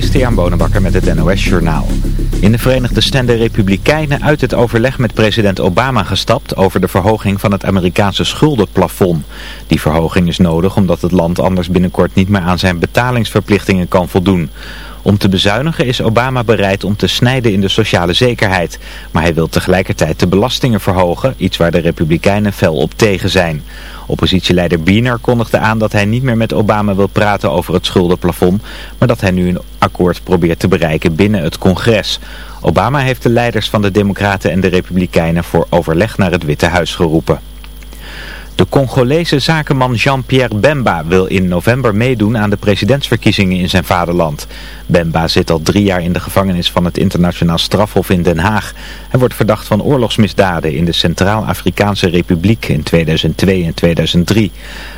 Christian Bonenbakker met het NOS Journaal. In de Verenigde Staten Republikeinen uit het overleg met president Obama gestapt over de verhoging van het Amerikaanse schuldenplafond. Die verhoging is nodig omdat het land anders binnenkort niet meer aan zijn betalingsverplichtingen kan voldoen. Om te bezuinigen is Obama bereid om te snijden in de sociale zekerheid. Maar hij wil tegelijkertijd de belastingen verhogen, iets waar de Republikeinen fel op tegen zijn. Oppositieleider Biener kondigde aan dat hij niet meer met Obama wil praten over het schuldenplafond, maar dat hij nu een akkoord probeert te bereiken binnen het congres. Obama heeft de leiders van de Democraten en de Republikeinen voor overleg naar het Witte Huis geroepen. De Congolese zakenman Jean-Pierre Bemba wil in november meedoen aan de presidentsverkiezingen in zijn vaderland. Bemba zit al drie jaar in de gevangenis van het internationaal strafhof in Den Haag. Hij wordt verdacht van oorlogsmisdaden in de Centraal-Afrikaanse Republiek in 2002 en 2003.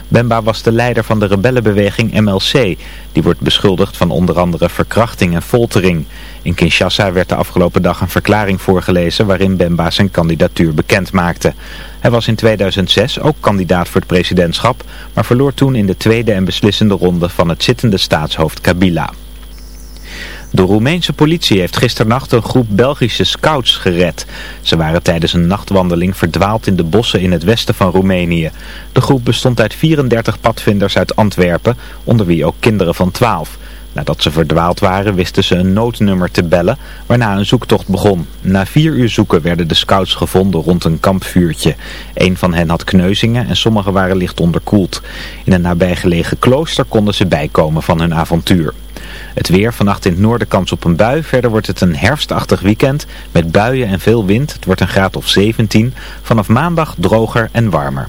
Bemba was de leider van de rebellenbeweging MLC. Die wordt beschuldigd van onder andere verkrachting en foltering. In Kinshasa werd de afgelopen dag een verklaring voorgelezen waarin Bemba zijn kandidatuur bekend maakte. Hij was in 2006 ook kandidaat voor het presidentschap, maar verloor toen in de tweede en beslissende ronde van het zittende staatshoofd Kabila. De Roemeense politie heeft gisternacht een groep Belgische scouts gered. Ze waren tijdens een nachtwandeling verdwaald in de bossen in het westen van Roemenië. De groep bestond uit 34 padvinders uit Antwerpen, onder wie ook kinderen van 12. Nadat ze verdwaald waren wisten ze een noodnummer te bellen, waarna een zoektocht begon. Na vier uur zoeken werden de scouts gevonden rond een kampvuurtje. Een van hen had kneuzingen en sommigen waren licht onderkoeld. In een nabijgelegen klooster konden ze bijkomen van hun avontuur. Het weer, vannacht in het noorden kans op een bui. Verder wordt het een herfstachtig weekend met buien en veel wind. Het wordt een graad of 17. Vanaf maandag droger en warmer.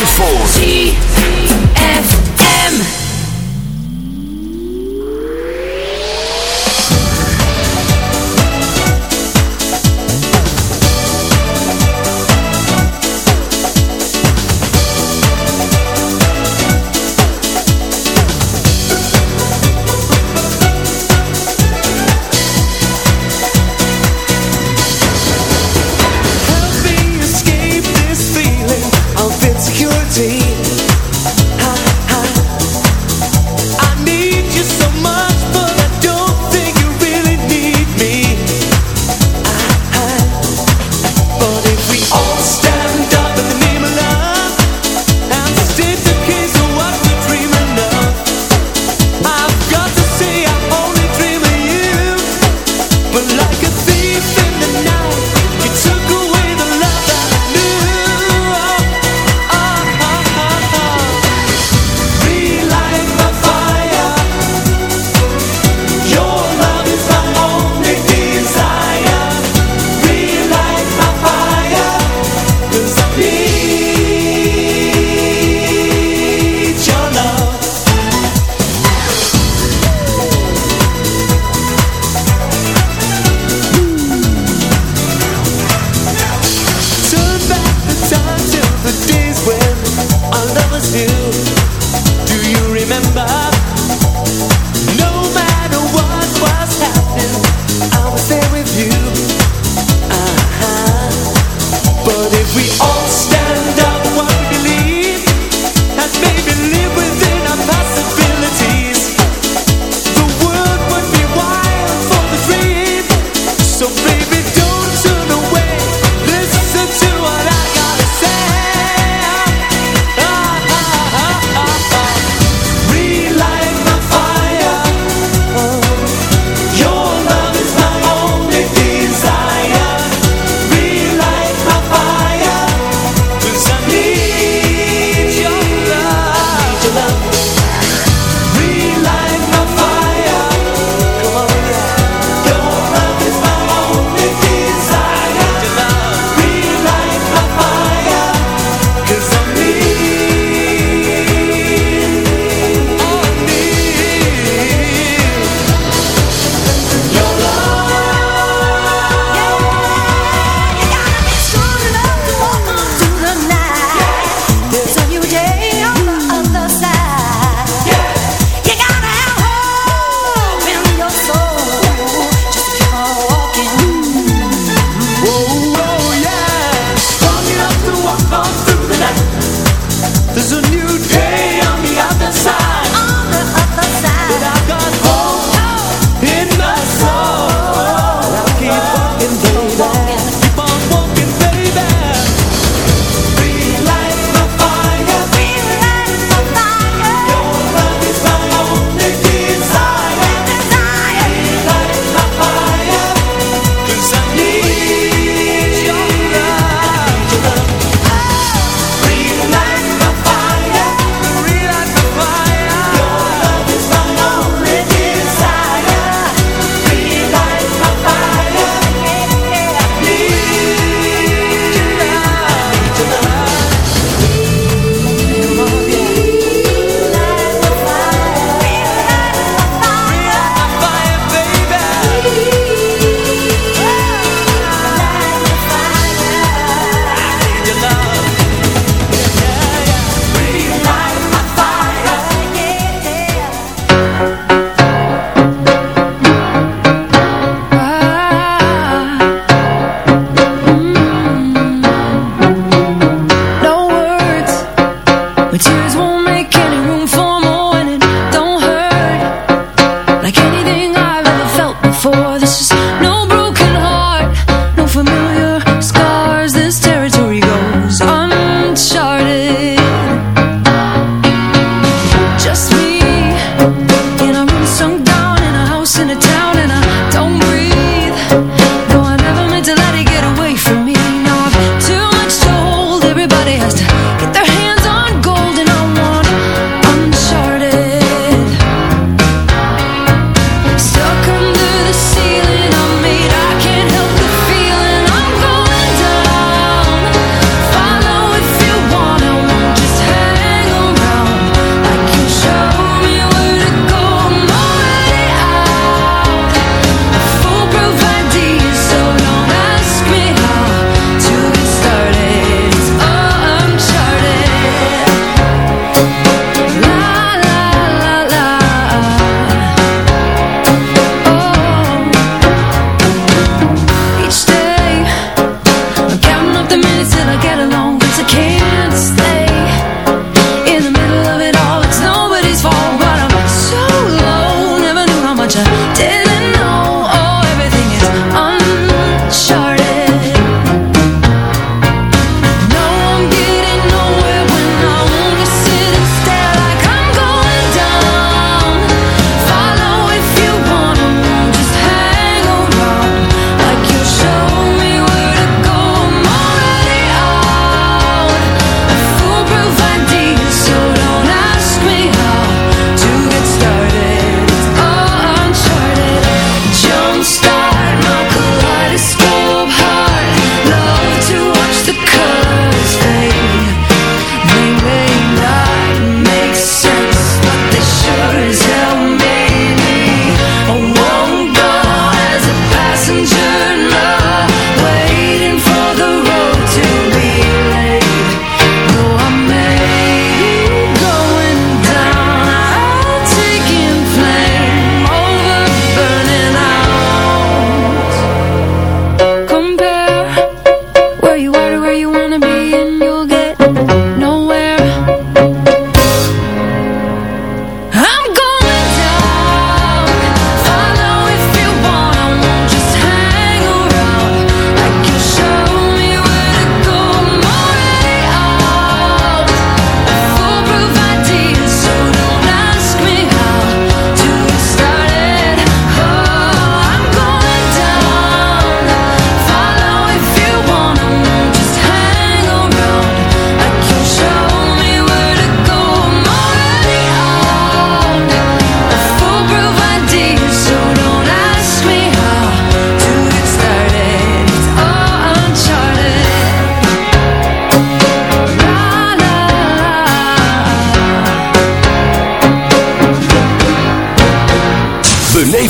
Zandvoort.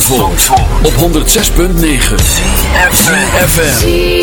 Zandvoort, op 106.9 FM.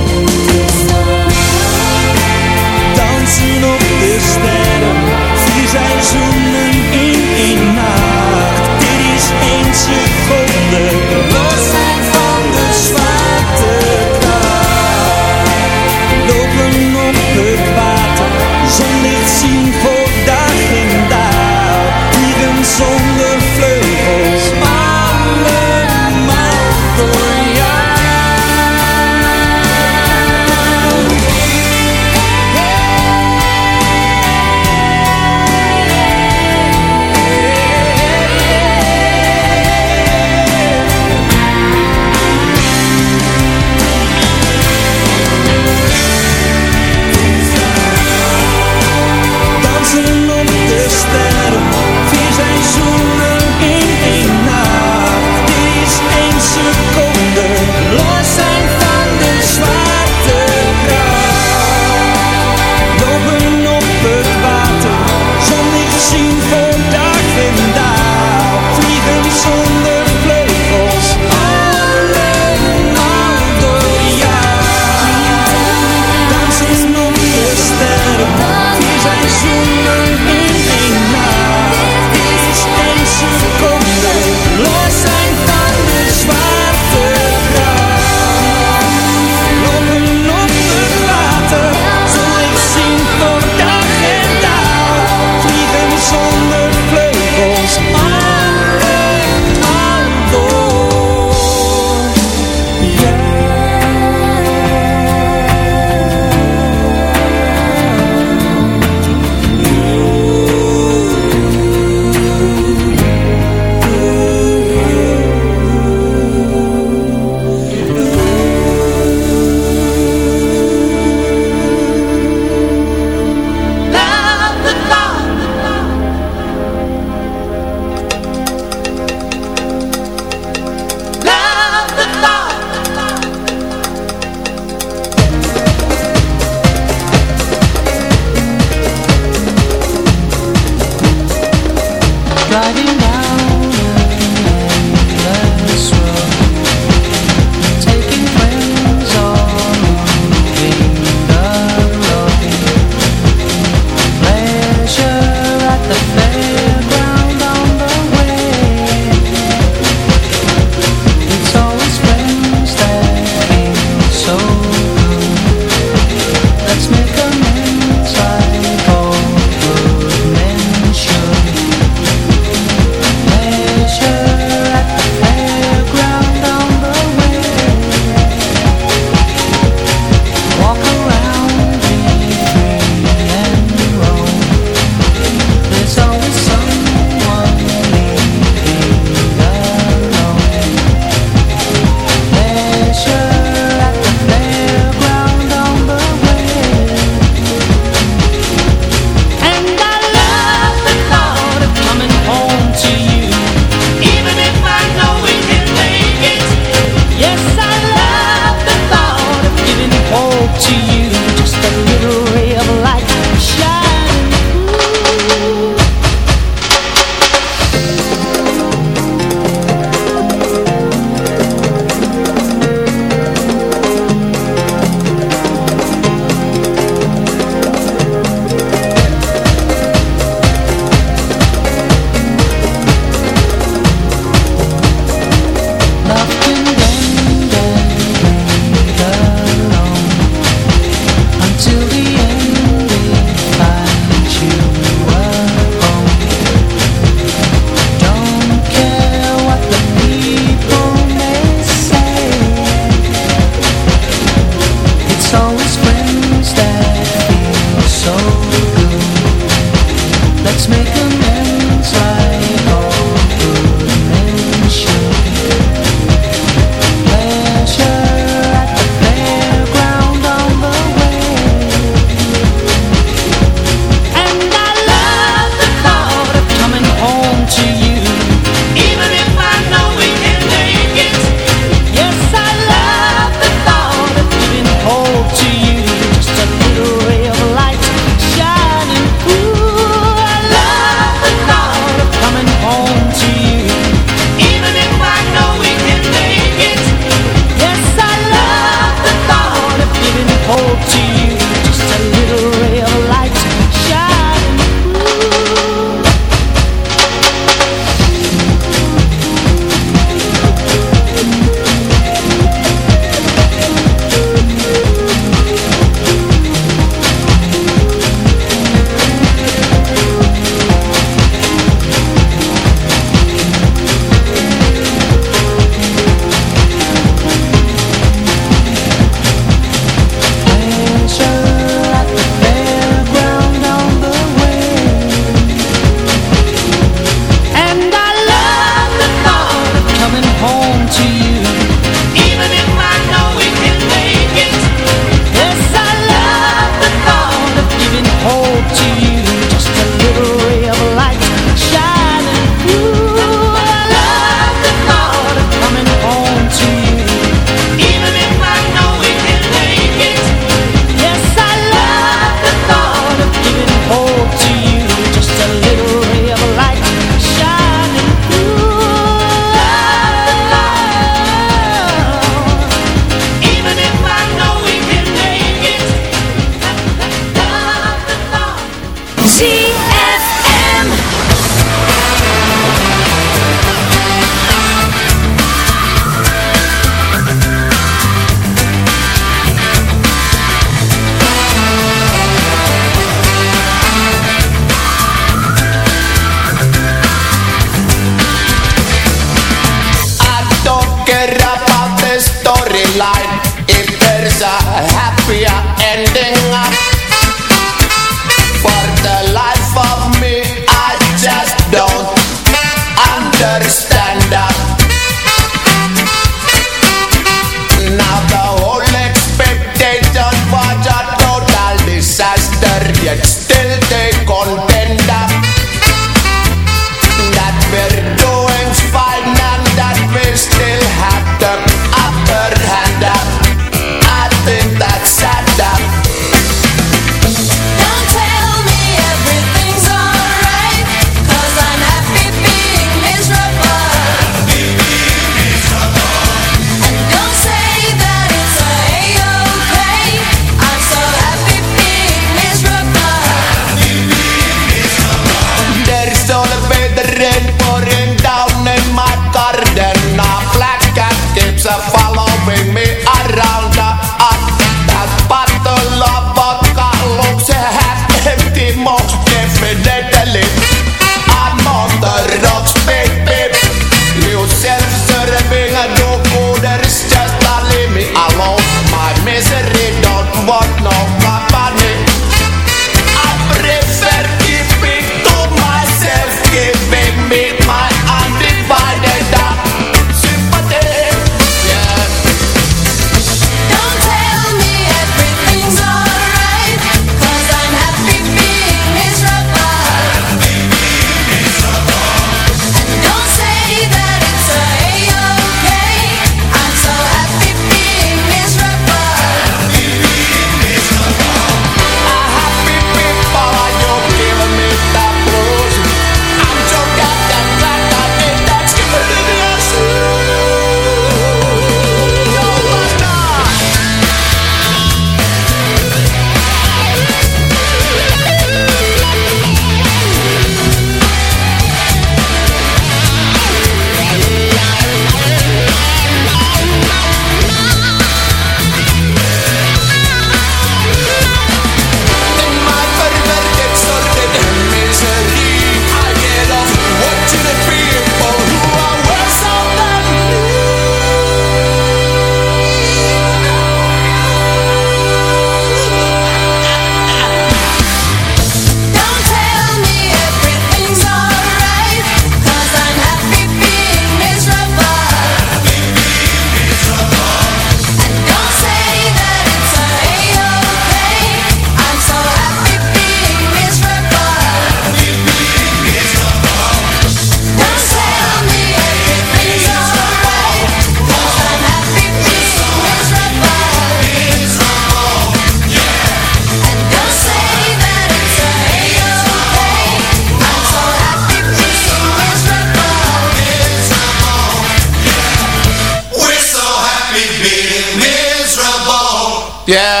Yeah.